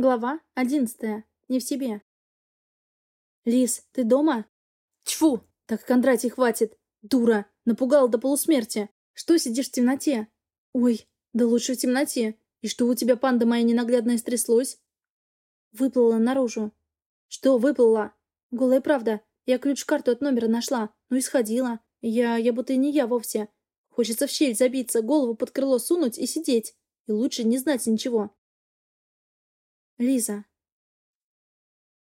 Глава одиннадцатая. Не в себе. «Лис, ты дома?» «Тьфу! Так Кондратий хватит! Дура! Напугала до полусмерти! Что сидишь в темноте?» «Ой, да лучше в темноте! И что у тебя, панда моя ненаглядная, стряслось?» Выплыла наружу. «Что выплыла?» «Голая правда. Я ключ-карту от номера нашла. Ну и сходила. Я... я будто и не я вовсе. Хочется в щель забиться, голову под крыло сунуть и сидеть. И лучше не знать ничего. Лиза.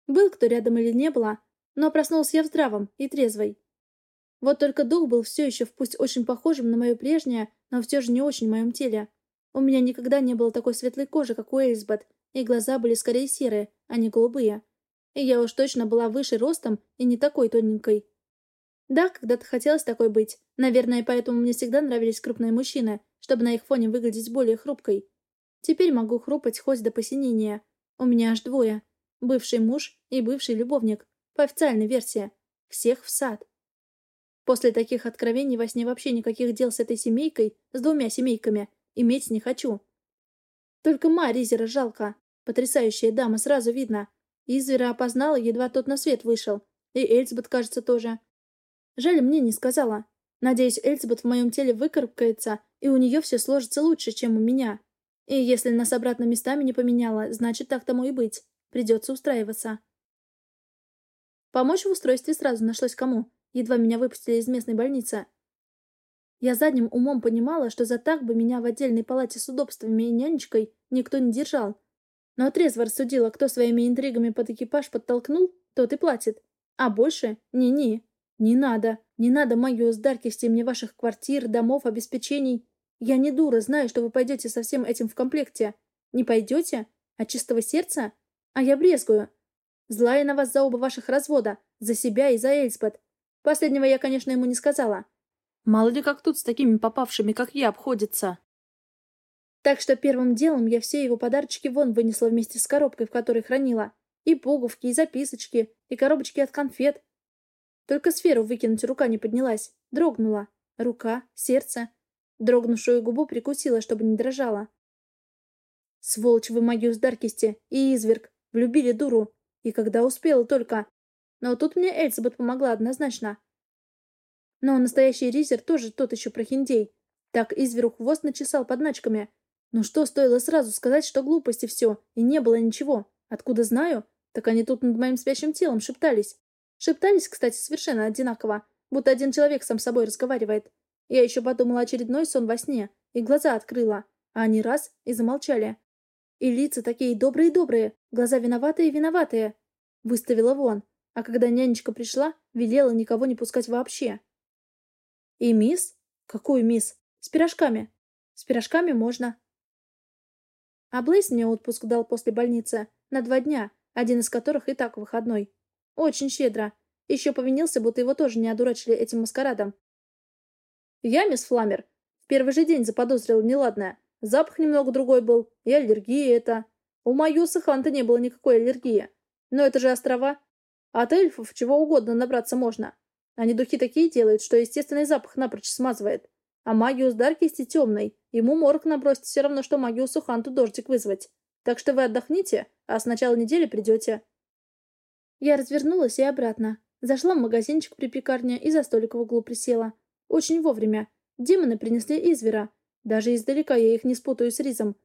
Был кто рядом или не было, но проснулся я в здравом и трезвой. Вот только дух был все еще в пусть очень похожем на мое прежнее, но все же не очень в моем теле. У меня никогда не было такой светлой кожи, как у Эльзбет, и глаза были скорее серые, а не голубые. И я уж точно была выше ростом и не такой тоненькой. Да, когда-то хотелось такой быть. Наверное, поэтому мне всегда нравились крупные мужчины, чтобы на их фоне выглядеть более хрупкой. Теперь могу хрупать хоть до посинения, у меня аж двое. Бывший муж и бывший любовник. По официальной версии. Всех в сад. После таких откровений во сне вообще никаких дел с этой семейкой, с двумя семейками, иметь не хочу. Только Ма Ризера жалко. Потрясающая дама, сразу видно. Извера опознала, едва тот на свет вышел. И Эльзбет, кажется, тоже. Жаль, мне не сказала. Надеюсь, Эльзбет в моем теле выкарабкается, и у нее все сложится лучше, чем у меня. И если нас обратно местами не поменяла, значит, так тому и быть. Придется устраиваться. Помочь в устройстве сразу нашлось кому. Едва меня выпустили из местной больницы. Я задним умом понимала, что за так бы меня в отдельной палате с удобствами и нянечкой никто не держал. Но трезво рассудила, кто своими интригами под экипаж подтолкнул, тот и платит. А больше ни-ни. Не надо. Не надо магию с даркисти мне ваших квартир, домов, обеспечений. Я не дура, знаю, что вы пойдете со всем этим в комплекте. Не пойдете? От чистого сердца? А я брезгую. Злая на вас за оба ваших развода. За себя и за Эльспет. Последнего я, конечно, ему не сказала. Мало ли как тут с такими попавшими, как я, обходится. Так что первым делом я все его подарочки вон вынесла вместе с коробкой, в которой хранила. И пуговки, и записочки, и коробочки от конфет. Только сферу выкинуть рука не поднялась. Дрогнула. Рука, сердце. Дрогнувшую губу прикусила, чтобы не дрожала. Сволочь вы магию с Даркисти и изверг. Влюбили дуру. И когда успела только. Но тут мне Эльзабет помогла однозначно. Но настоящий Ризер тоже тот еще прохиндей. Так изверу хвост начесал под начками. Ну что стоило сразу сказать, что глупости все, и не было ничего. Откуда знаю? Так они тут над моим спящим телом шептались. Шептались, кстати, совершенно одинаково, будто один человек сам собой разговаривает. Я еще подумала очередной сон во сне, и глаза открыла, а они раз и замолчали. И лица такие добрые-добрые, глаза виноватые-виноватые. Выставила вон, а когда нянечка пришла, велела никого не пускать вообще. И мисс? Какую мисс? С пирожками. С пирожками можно. А Блейс мне отпуск дал после больницы на два дня, один из которых и так выходной. Очень щедро. Еще повинился, будто его тоже не одурачили этим маскарадом, я, мисс Фламер, в первый же день заподозрила неладное. Запах немного другой был, и аллергия это. У Майоса Ханта не было никакой аллергии. Но это же острова. От эльфов чего угодно набраться можно. Они духи такие делают, что естественный запах напрочь смазывает. А Магиус Даркисти темный. Ему морг набросить все равно, что Магиусу Ханту дождик вызвать. Так что вы отдохните, а с начала недели придете. Я развернулась и обратно. Зашла в магазинчик при пекарне и за столик в углу присела. Очень вовремя. Демоны принесли извера. Даже издалека я их не спутаю с Ризом.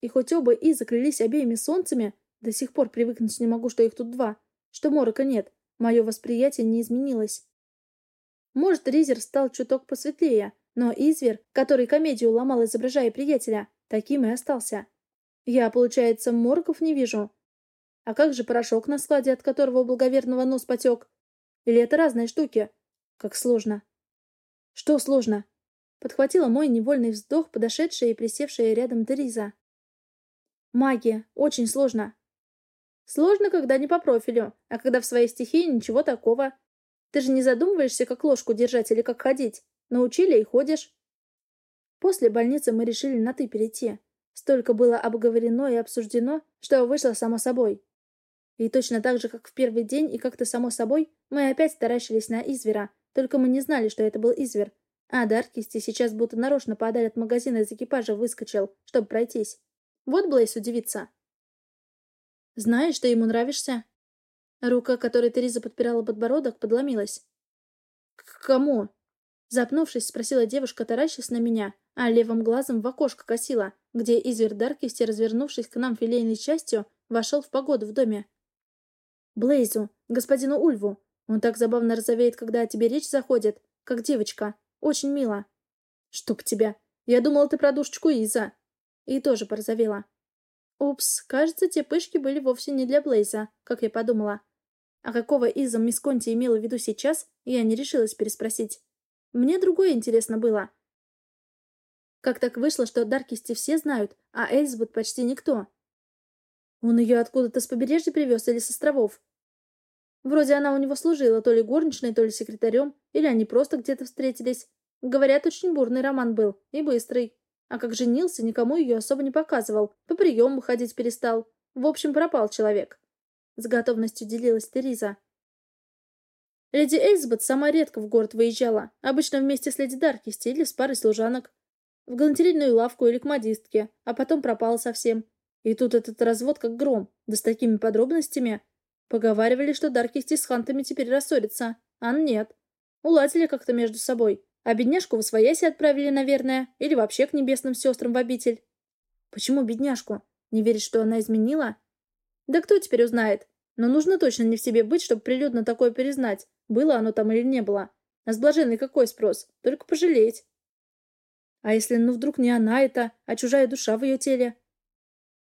И хоть оба и заклялись обеими солнцами, до сих пор привыкнуть не могу, что их тут два, что морока нет, мое восприятие не изменилось. Может, Ризер стал чуток посветлее, но Извер, который комедию ломал, изображая приятеля, таким и остался. Я, получается, морков не вижу. А как же порошок на складе, от которого у благоверного нос потек? Или это разные штуки? Как сложно. «Что сложно?» Подхватила мой невольный вздох, подошедшая и присевшая рядом Тереза. «Магия. Очень сложно». «Сложно, когда не по профилю, а когда в своей стихии ничего такого. Ты же не задумываешься, как ложку держать или как ходить. Научили и ходишь». После больницы мы решили на «ты» перейти. Столько было обговорено и обсуждено, что вышло само собой. И точно так же, как в первый день и как-то само собой, мы опять таращились на извера, только мы не знали, что это был извер. А Даркисти сейчас будто нарочно подаль от магазина из экипажа выскочил, чтобы пройтись. Вот Блейс удивится. Знаешь, ты ему нравишься?» Рука, которой Тереза подпирала подбородок, подломилась. «К кому?» Запнувшись, спросила девушка, таращась на меня, а левым глазом в окошко косила, где изверг Даркисти, развернувшись к нам филейной частью, вошел в погоду в доме. «Блейзу, господину Ульву. Он так забавно розовеет, когда о тебе речь заходит, как девочка. Очень мило». «Чтоб тебя! Я думала, ты про душечку Иза!» И тоже порозовела. Упс, кажется, те пышки были вовсе не для Блейза, как я подумала. А какого Иза мисс Конти имела в виду сейчас, я не решилась переспросить. Мне другое интересно было. Как так вышло, что Даркисти все знают, а Эльзбет почти никто? Он ее откуда-то с побережья привез или с островов. Вроде она у него служила то ли горничной, то ли секретарем, или они просто где-то встретились. Говорят, очень бурный роман был, и быстрый. А как женился, никому ее особо не показывал, по приему ходить перестал. В общем, пропал человек. С готовностью делилась Тереза. Леди Эльзбет сама редко в город выезжала, обычно вместе с леди Даркисти или с парой служанок. В галантерейную лавку или к модистке, а потом пропала совсем. И тут этот развод как гром, да с такими подробностями. Поговаривали, что Даркисти с хантами теперь рассорятся, а нет. Уладили как-то между собой. А бедняжку в освояси отправили, наверное, или вообще к небесным сестрам в обитель. Почему бедняжку? Не веришь, что она изменила? Да кто теперь узнает? Но нужно точно не в себе быть, чтобы прилюдно такое перезнать, было оно там или не было. А с блаженной какой спрос? Только пожалеть. А если, ну, вдруг не она это, а чужая душа в ее теле?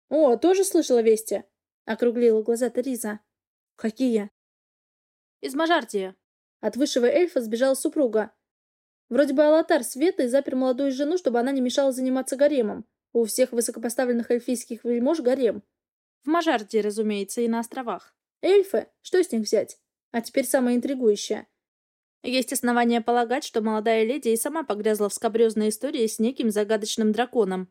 «О, тоже слышала вести?» — округлила глаза Тереза. «Какие?» «Из Мажартии». От высшего эльфа сбежала супруга. Вроде бы Алатар Света и запер молодую жену, чтобы она не мешала заниматься гаремом. У всех высокопоставленных эльфийских вельмож гарем. В Мажартии, разумеется, и на островах. Эльфы? Что с них взять? А теперь самое интригующее. Есть основания полагать, что молодая леди и сама погрязла в скабрезной истории с неким загадочным драконом.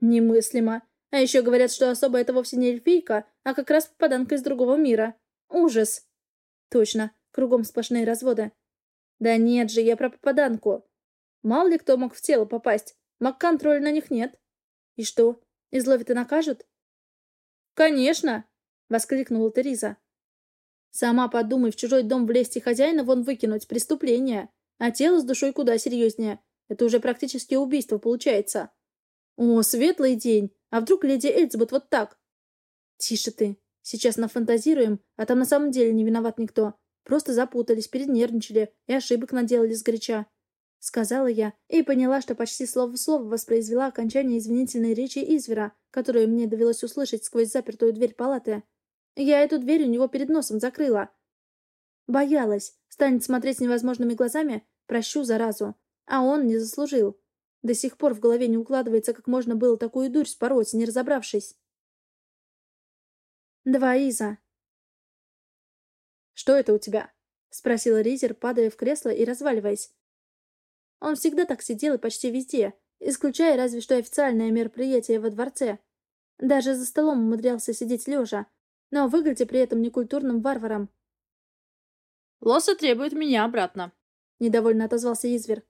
Немыслимо. А еще говорят, что особо это вовсе не эльфийка, а как раз попаданка из другого мира. Ужас. Точно, кругом сплошные разводы. Да нет же, я про попаданку. Мало ли кто мог в тело попасть. Маг-контроля на них нет. И что, изловят и накажут? Конечно! Воскликнула Тереза. Сама подумай, в чужой дом влезть и хозяина вон выкинуть. Преступление. А тело с душой куда серьезнее. Это уже практически убийство получается. О, светлый день! А вдруг леди Эльзабет вот так? Тише ты. Сейчас нафантазируем, а там на самом деле не виноват никто. Просто запутались, перенервничали и ошибок наделали сгоряча. Сказала я и поняла, что почти слово в слово воспроизвела окончание извинительной речи Извера, которую мне довелось услышать сквозь запертую дверь палаты. Я эту дверь у него перед носом закрыла. Боялась. Станет смотреть невозможными глазами, прощу заразу. А он не заслужил. До сих пор в голове не укладывается, как можно было такую дурь спороть, не разобравшись. Два Иза. «Что это у тебя?» — спросил Ризер, падая в кресло и разваливаясь. Он всегда так сидел и почти везде, исключая разве что официальное мероприятие во дворце. Даже за столом умудрялся сидеть лежа, но выглядя при этом некультурным варваром. «Лоса требует меня обратно», — недовольно отозвался Извер.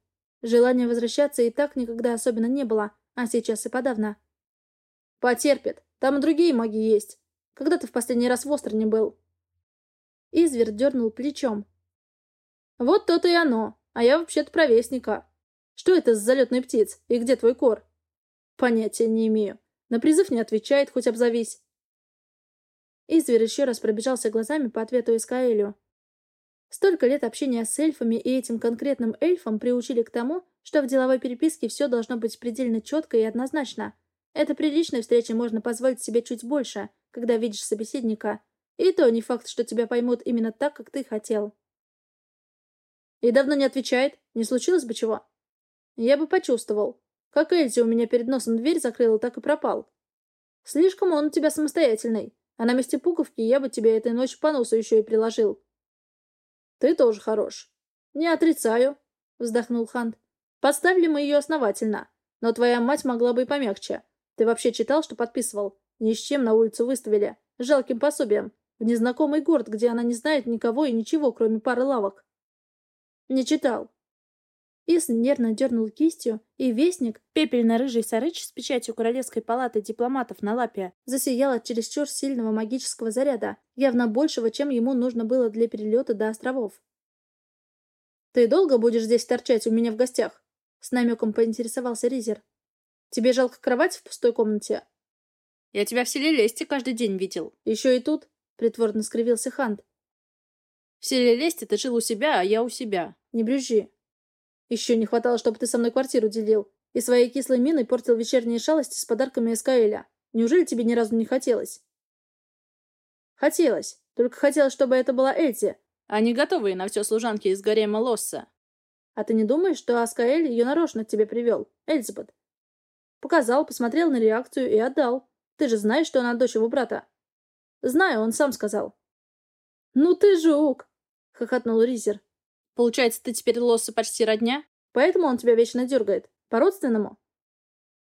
Желания возвращаться и так никогда особенно не было, а сейчас и подавно. «Потерпит. Там и другие маги есть. Когда ты в последний раз в Остроне был?» Извер дернул плечом. «Вот то-то и оно. А я вообще-то провестника. Что это за залетный птиц? И где твой кор?» «Понятия не имею. На призыв не отвечает, хоть обзовись». Извер еще раз пробежался глазами по ответу Эскаэлю. Столько лет общения с эльфами и этим конкретным эльфом приучили к тому, что в деловой переписке все должно быть предельно четко и однозначно. Это при личной встрече можно позволить себе чуть больше, когда видишь собеседника. И то не факт, что тебя поймут именно так, как ты хотел. И давно не отвечает? Не случилось бы чего? Я бы почувствовал. Как Эльзи у меня перед носом дверь закрыла, так и пропал. Слишком он у тебя самостоятельный. А на месте пуговки я бы тебе этой ночью по носу еще и приложил. Ты тоже хорош. Не отрицаю, вздохнул Хант. Подставили мы ее основательно. Но твоя мать могла бы и помягче. Ты вообще читал, что подписывал? Ни с чем на улицу выставили. Жалким пособием. В незнакомый город, где она не знает никого и ничего, кроме пары лавок. Не читал. Ис нервно дернул кистью, и вестник, пепельно-рыжий сарыч с печатью Королевской палаты дипломатов на лапе, засиял от чересчур сильного магического заряда, явно большего, чем ему нужно было для перелета до островов. «Ты долго будешь здесь торчать у меня в гостях?» С намеком поинтересовался Ризер. «Тебе жалко кровать в пустой комнате?» «Я тебя в селе Лести каждый день видел. Еще и тут?» — притворно скривился Хант. «В селе Лести ты жил у себя, а я у себя. Не брюзжи. Еще не хватало, чтобы ты со мной квартиру делил. И своей кислой миной портил вечерние шалости с подарками Эскаэля. Неужели тебе ни разу не хотелось? Хотелось. Только хотелось, чтобы это была Эльзи, не готовые на все служанки из гарема Лосса. А ты не думаешь, что Аскаэль ее нарочно к тебе привел, Эльзабет? Показал, посмотрел на реакцию и отдал. Ты же знаешь, что она дочь его брата. Знаю, он сам сказал. Ну ты жук! Хохотнул Ризер. Получается, ты теперь Лосса почти родня? Поэтому он тебя вечно дергает. По-родственному?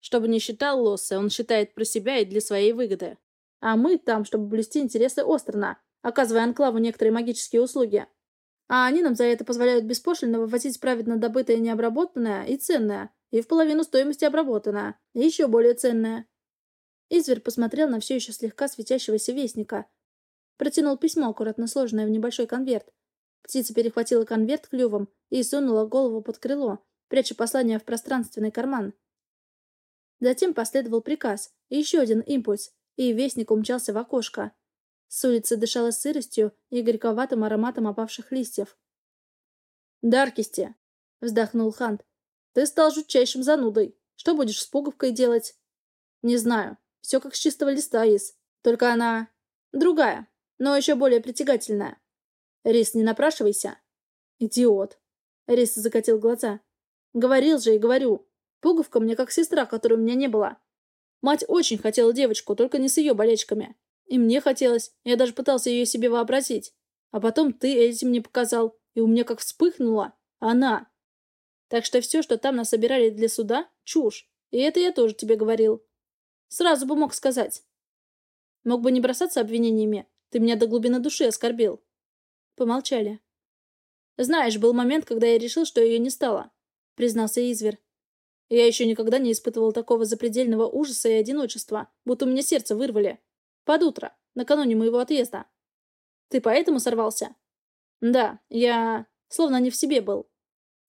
Чтобы не считал Лосса, он считает про себя и для своей выгоды. А мы там, чтобы блюсти интересы Острона, оказывая Анклаву некоторые магические услуги. А они нам за это позволяют беспошлино вывозить праведно добытое необработанное и ценное, и в половину стоимости обработанное, и еще более ценное. Изверь посмотрел на все еще слегка светящегося вестника. Протянул письмо, аккуратно сложенное в небольшой конверт, Птица перехватила конверт клювом и сунула голову под крыло, пряча послание в пространственный карман. Затем последовал приказ, и еще один импульс, и вестник умчался в окошко. С улицы дышало сыростью и горьковатым ароматом опавших листьев. «Даркисти!» — вздохнул Хант. «Ты стал жутчайшим занудой. Что будешь с пуговкой делать?» «Не знаю. Все как с чистого листа, Ис. Только она... другая, но еще более притягательная. Рис, не напрашивайся. Идиот. Рис закатил глаза. Говорил же и говорю. Пуговка мне как сестра, которой у меня не было. Мать очень хотела девочку, только не с ее болячками. И мне хотелось. Я даже пытался ее себе вообразить. А потом ты этим мне показал. И у меня как вспыхнула. Она. Так что все, что там нас собирали для суда, чушь. И это я тоже тебе говорил. Сразу бы мог сказать. Мог бы не бросаться обвинениями. Ты меня до глубины души оскорбил. Помолчали. «Знаешь, был момент, когда я решил, что ее не стало», — признался Извер. «Я еще никогда не испытывал такого запредельного ужаса и одиночества, будто у меня сердце вырвали. Под утро, накануне моего отъезда. Ты поэтому сорвался?» «Да, я... словно не в себе был».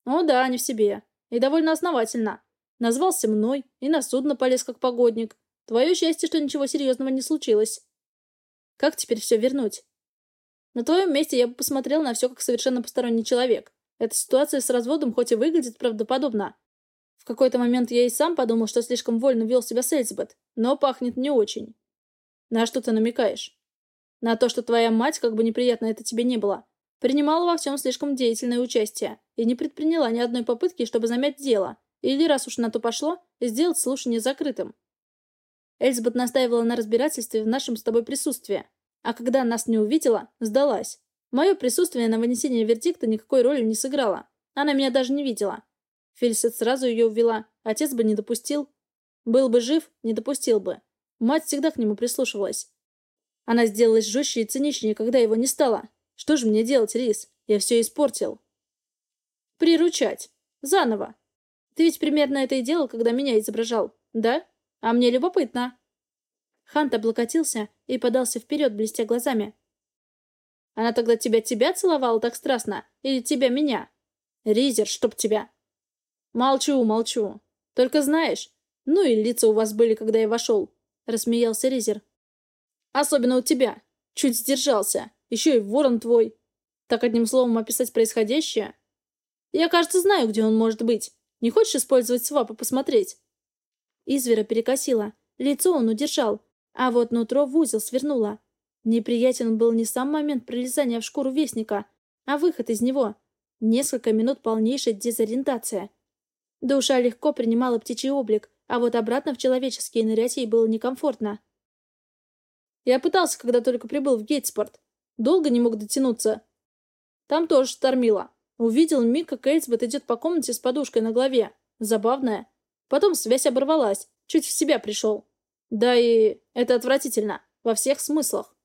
«О да, не в себе. И довольно основательно. Назвался мной и на судно полез как погодник. Твое счастье, что ничего серьезного не случилось. Как теперь все вернуть?» На твоем месте я бы посмотрел на все как совершенно посторонний человек. Эта ситуация с разводом хоть и выглядит правдоподобно. В какой-то момент я и сам подумал, что слишком вольно вел себя с Эльзабет, но пахнет не очень. На что ты намекаешь? На то, что твоя мать, как бы неприятно это тебе не было, принимала во всем слишком деятельное участие и не предприняла ни одной попытки, чтобы замять дело, или, раз уж на то пошло, сделать слушание закрытым. Эльзабет настаивала на разбирательстве в нашем с тобой присутствии, а когда нас не увидела, сдалась. Мое присутствие на вынесении вердикта никакой роли не сыграло. Она меня даже не видела. Фелисет сразу ее увела. Отец бы не допустил. Был бы жив, не допустил бы. Мать всегда к нему прислушивалась. Она сделалась жестче и циничнее, когда его не стало. Что же мне делать, Рис? Я все испортил. Приручать. Заново. Ты ведь примерно это и делал, когда меня изображал, да? А мне любопытно. Хант облокотился и подался вперед, блестя глазами. «Она тогда тебя-тебя целовала так страстно? Или тебя меня? Ризер, чтоб тебя!» «Молчу, молчу. Только знаешь, ну и лица у вас были, когда я вошел», — рассмеялся Ризер. «Особенно у тебя. Чуть сдержался. Еще и ворон твой. Так одним словом описать происходящее? Я, кажется, знаю, где он может быть. Не хочешь использовать свап и посмотреть?» Извера перекосила. Лицо он удержал, а вот нутро в узел свернуло. Неприятен был не сам момент пролезания в шкуру вестника, а выход из него. Несколько минут полнейшей дезориентация. Душа легко принимала птичий облик, а вот обратно в человеческие нырять ей было некомфортно. Я пытался, когда только прибыл в Гейтспорт. Долго не мог дотянуться. Там тоже штормило. Увидел миг, как Эльсбет идет по комнате с подушкой на голове. Забавная. Потом связь оборвалась. Чуть в себя пришел. Да и это отвратительно. Во всех смыслах.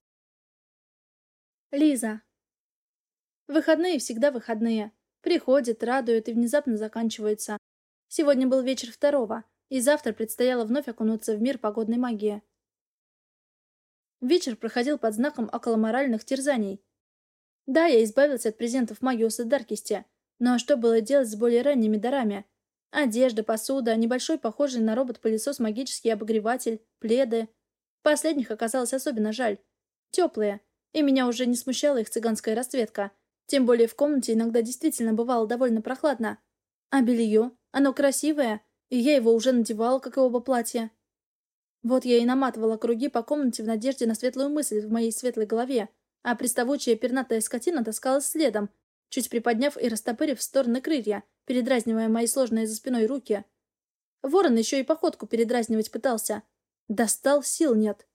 Лиза. Выходные всегда выходные. Приходят, радуют и внезапно заканчиваются. Сегодня был вечер второго, и завтра предстояло вновь окунуться в мир погодной магии. Вечер проходил под знаком околоморальных терзаний. Да, я избавился от презентов Магиуса Даркисти, но что было делать с более ранними дарами? Одежда, посуда, небольшой похожий на робот-пылесос магический обогреватель, пледы. Последних оказалось особенно жаль. Теплые, и меня уже не смущала их цыганская расцветка. Тем более в комнате иногда действительно бывало довольно прохладно. А белье? Оно красивое, и я его уже надевала, как и оба платья. Вот я и наматывала круги по комнате в надежде на светлую мысль в моей светлой голове, а приставучая пернатая скотина таскалась следом, чуть приподняв и растопырив в стороны крылья, передразнивая мои сложные за спиной руки. Ворон еще и походку передразнивать пытался. Достал, сил нет.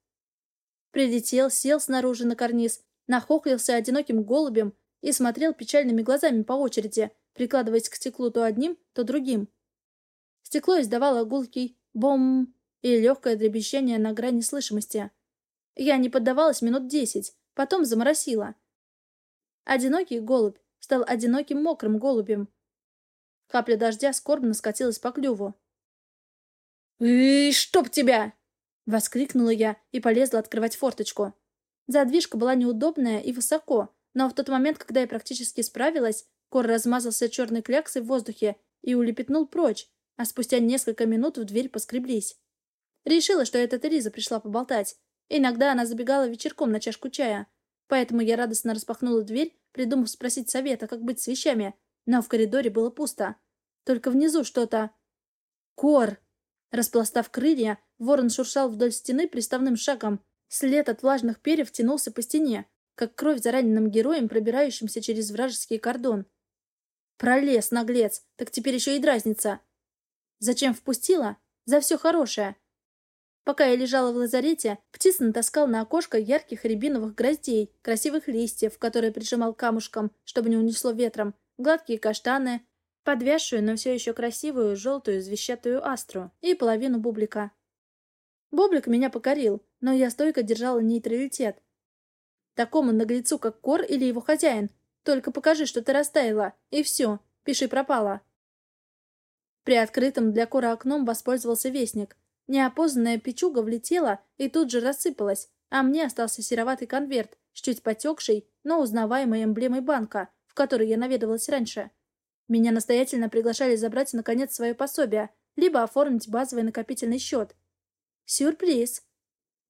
Прилетел, сел снаружи на карниз, нахохлился одиноким голубем и смотрел печальными глазами по очереди, прикладываясь к стеклу то одним, то другим. Стекло издавало гулкий «бом» и легкое дребезжание на грани слышимости. Я не поддавалась минут десять, потом заморосила. Одинокий голубь стал одиноким мокрым голубем. Капля дождя скорбно скатилась по клюву. «И чтоб тебя!» — воскликнула я и полезла открывать форточку. Задвижка была неудобная и высоко, но в тот момент, когда я практически справилась, кор размазался черной кляксой в воздухе и улепетнул прочь, а спустя несколько минут в дверь поскреблись. Решила, что это Тереза пришла поболтать. Иногда она забегала вечерком на чашку чая. Поэтому я радостно распахнула дверь, придумав спросить совета, как быть с вещами. Но в коридоре было пусто. Только внизу что-то... Кор! Распластав крылья, ворон шуршал вдоль стены приставным шагом. След от влажных перьев тянулся по стене, как кровь за раненым героем, пробирающимся через вражеский кордон. Пролез, наглец, так теперь еще и дразнится. Зачем впустила? За все хорошее. Пока я лежала в лазарете, птица натаскал на окошко ярких рябиновых гроздей, красивых листьев, которые прижимал камушком, чтобы не унесло ветром, гладкие каштаны, подвязшую, но все еще красивую желтую звещатую астру и половину бублика. Бублик меня покорил, но я стойко держала нейтралитет. Такому наглецу, как Кор или его хозяин, только покажи, что ты растаяла, и все, пиши пропала. При открытом для Кора окном воспользовался вестник — Неопознанная печуга влетела и тут же рассыпалась, а мне остался сероватый конверт с чуть потекшей, но узнаваемой эмблемой банка, который я наведывалась раньше. Меня настоятельно приглашали забрать, наконец, свое пособие, либо оформить базовый накопительный счет. Сюрприз!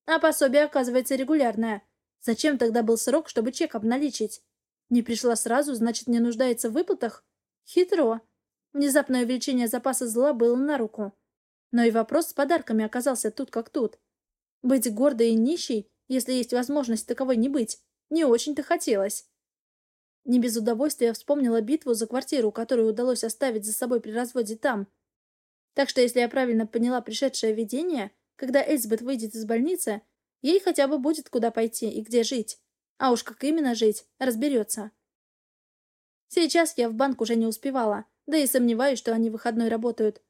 А пособие, оказывается, регулярное. Зачем тогда был срок, чтобы чек обналичить? Не пришла сразу, значит, не нуждается в выплатах? Хитро. Внезапное увеличение запаса зла было на руку. Но и вопрос с подарками оказался тут как тут. Быть гордой и нищей, если есть возможность таковой не быть, не очень-то хотелось. Не без удовольствия вспомнила битву за квартиру, которую удалось оставить за собой при разводе там. Так что, если я правильно поняла пришедшее видение, когда Эльзбет выйдет из больницы, ей хотя бы будет куда пойти и где жить. А уж как именно жить, разберется. Сейчас я в банк уже не успевала, да и сомневаюсь, что они выходной работают.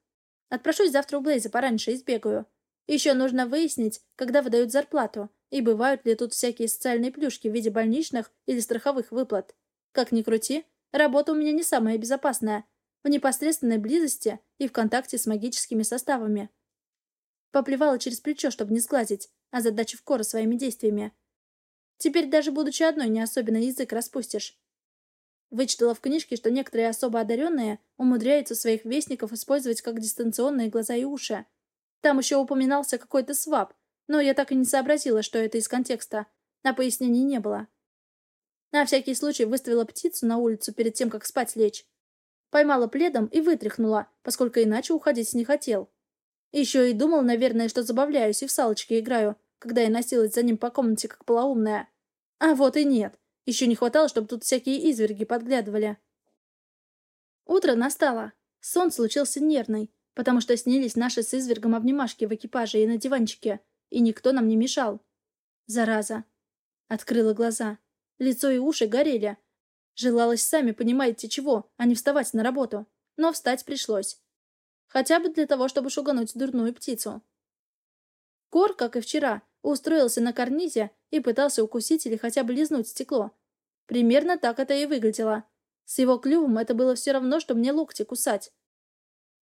Отпрошусь завтра у Блейза пораньше и сбегаю. Еще нужно выяснить, когда выдают зарплату, и бывают ли тут всякие социальные плюшки в виде больничных или страховых выплат. Как ни крути, работа у меня не самая безопасная, в непосредственной близости и в контакте с магическими составами. Поплевала через плечо, чтобы не сглазить, а задачу в кора своими действиями. Теперь даже будучи одной не особенно язык распустишь. Вычитала в книжке, что некоторые особо одаренные умудряются своих вестников использовать как дистанционные глаза и уши. Там еще упоминался какой-то свап, но я так и не сообразила, что это из контекста, а пояснений не было. На всякий случай выставила птицу на улицу перед тем, как спать лечь. Поймала пледом и вытряхнула, поскольку иначе уходить не хотел. Еще и думал, наверное, что забавляюсь и в салочки играю, когда я носилась за ним по комнате как полоумная. А вот и нет. Еще не хватало, чтобы тут всякие изверги подглядывали. Утро настало. Сон случился нервный, потому что снились наши с извергом обнимашки в экипаже и на диванчике, и никто нам не мешал. Зараза. Открыла глаза. Лицо и уши горели. Желалось сами понимаете чего, а не вставать на работу. Но встать пришлось. Хотя бы для того, чтобы шугануть дурную птицу. Кор, как и вчера, устроился на карнизе и пытался укусить или хотя бы лизнуть стекло. Примерно так это и выглядело. С его клювом это было все равно, что мне локти кусать.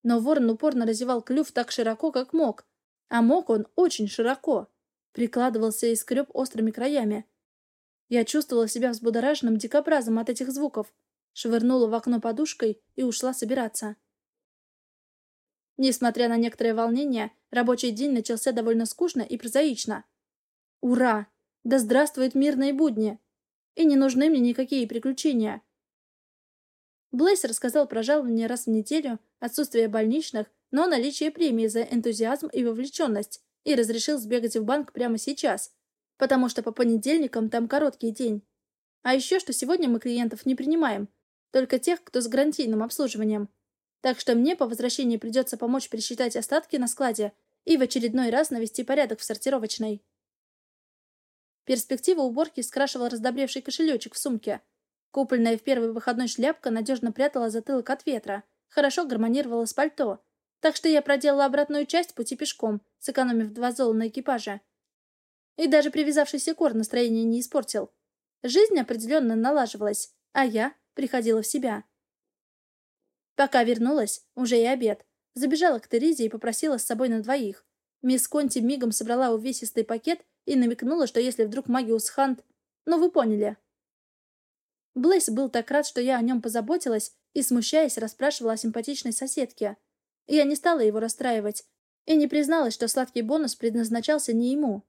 Но ворон упорно разевал клюв так широко, как мог. А мог он очень широко. Прикладывался и скреб острыми краями. Я чувствовала себя взбудораженным дикобразом от этих звуков. Швырнула в окно подушкой и ушла собираться. Несмотря на некоторое волнение, рабочий день начался довольно скучно и прозаично. Ура! Да здравствуют мирные будни! И не нужны мне никакие приключения. Блейс рассказал про жалование раз в неделю, отсутствие больничных, но наличие премии за энтузиазм и вовлеченность, и разрешил сбегать в банк прямо сейчас, потому что по понедельникам там короткий день. А еще, что сегодня мы клиентов не принимаем, только тех, кто с гарантийным обслуживанием. Так что мне по возвращении придется помочь пересчитать остатки на складе и в очередной раз навести порядок в сортировочной. Перспектива уборки скрашивал раздобревший кошелечек в сумке. Купольная в первый выходной шляпка надежно прятала затылок от ветра, хорошо гармонировала с пальто, так что я проделала обратную часть пути пешком, сэкономив два зола на экипаже. И даже привязавшийся кор настроение не испортил. Жизнь определенно налаживалась, а я приходила в себя. Пока вернулась, уже и обед. Забежала к Терезе и попросила с собой на двоих. Мисс Конти мигом собрала увесистый пакет и намекнула, что если вдруг Магиус Хант... Ну, вы поняли. Блейс был так рад, что я о нем позаботилась, и, смущаясь, расспрашивала о симпатичной соседке. Я не стала его расстраивать, и не призналась, что сладкий бонус предназначался не ему.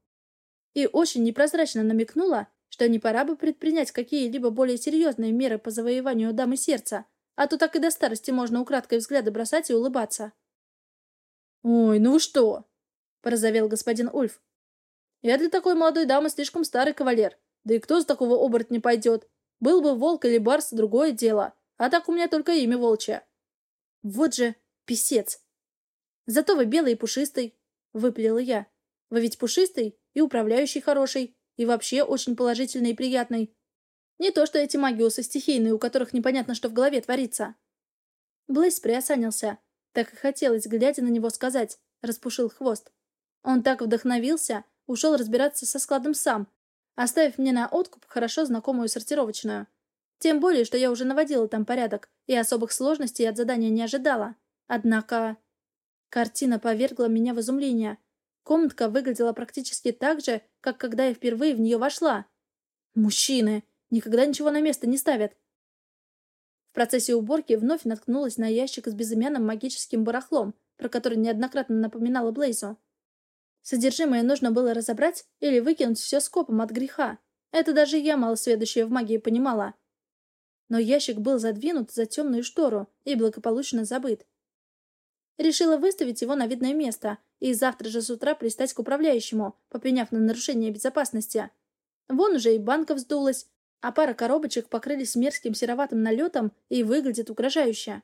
И очень непрозрачно намекнула, что не пора бы предпринять какие-либо более серьезные меры по завоеванию дамы сердца, а то так и до старости можно украдкой взгляды бросать и улыбаться. «Ой, ну вы что?» — порозовел господин Ульф. Я для такой молодой дамы слишком старый кавалер. Да и кто за такого оборотня пойдет? Был бы волк или барс, другое дело. А так у меня только имя волчье. Вот же писец. Зато вы белый и пушистый, — выпалила я. Вы ведь пушистый и управляющий хороший, и вообще очень положительный и приятный. Не то что эти магиусы стихийные, у которых непонятно, что в голове творится. Блейс приосанился. Так и хотелось, глядя на него, сказать. Распушил хвост. Он так вдохновился, ушел разбираться со складом сам, оставив мне на откуп хорошо знакомую сортировочную. Тем более, что я уже наводила там порядок и особых сложностей от задания не ожидала. Однако... Картина повергла меня в изумление. Комнатка выглядела практически так же, как когда я впервые в нее вошла. Мужчины! Никогда ничего на место не ставят. В процессе уборки вновь наткнулась на ящик с безымянным магическим барахлом, про который неоднократно напоминала Блейзу. Содержимое нужно было разобрать или выкинуть все скопом от греха. Это даже я, малосведущая в магии, понимала. Но ящик был задвинут за темную штору и благополучно забыт. Решила выставить его на видное место и завтра же с утра пристать к управляющему, попеняв на нарушение безопасности. Вон уже и банка вздулась, а пара коробочек покрылись мерзким сероватым налетом и выглядит угрожающе.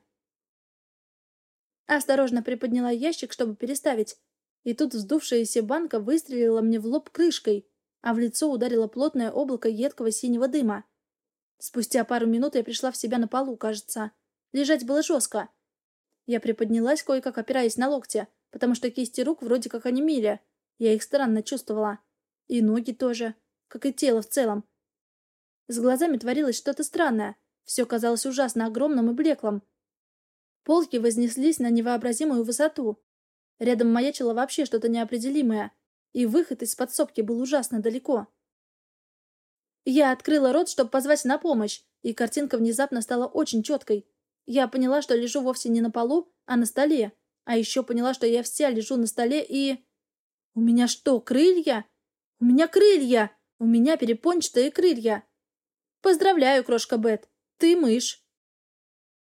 Осторожно приподняла ящик, чтобы переставить, и тут вздувшаяся банка выстрелила мне в лоб крышкой, а в лицо ударило плотное облако едкого синего дыма. Спустя пару минут я пришла в себя на полу, кажется. Лежать было жестко. Я приподнялась, кое-как опираясь на локти, потому что кисти рук вроде как онемели. Я их странно чувствовала. И ноги тоже, как и тело в целом. С глазами творилось что-то странное. Все казалось ужасно огромным и блеклым. Полки вознеслись на невообразимую высоту, Рядом маячило вообще что-то неопределимое, и выход из подсобки был ужасно далеко. Я открыла рот, чтобы позвать на помощь, и картинка внезапно стала очень четкой. Я поняла, что лежу вовсе не на полу, а на столе. А еще поняла, что я вся лежу на столе и... У меня что, крылья? У меня крылья! У меня перепончатые крылья! Поздравляю, крошка Бет, ты мышь.